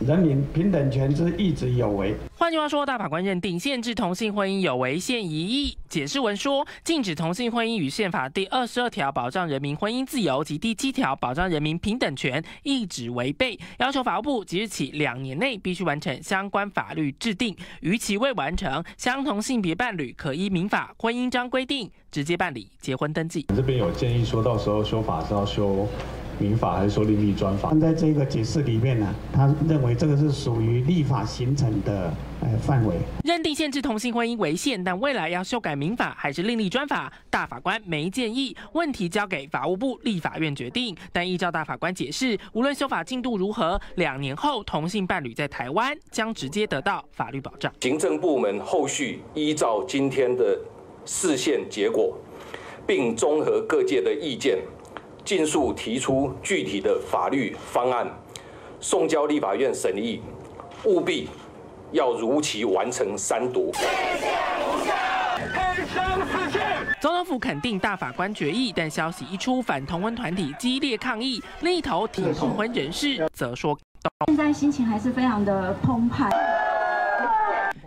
人民平等权之一直有违。换句话说，大法官认定限制同性婚姻有违宪义。解释文说，禁止同性婚姻与宪法第二十二条保障人民婚姻自由及第七条保障人民平等权一直违背，要求法务部即日起两年内必须完成相关法律制定，逾期未完成，相同性别伴侣可依民法婚姻章规定直接办理结婚登记。这边有建议说到时候修法是要修？民法还是另立专法？但在这个解释里面呢，他认为这个是属于立法形成的诶范围。认定限制同性婚姻违宪，但未来要修改民法还是另立专法？大法官没建议，问题交给法务部立法院决定。但依照大法官解释，无论修法进度如何，两年后同性伴侣在台湾将直接得到法律保障。行政部门后续依照今天的视线结果，并综合各界的意见。尽速提出具体的法律方案，送交立法院审议，务必要如期完成三读。总统府肯定大法官决议，但消息一出，反同婚团体激烈抗议，另一头挺同婚人士则说：现在心情还是非常的澎湃。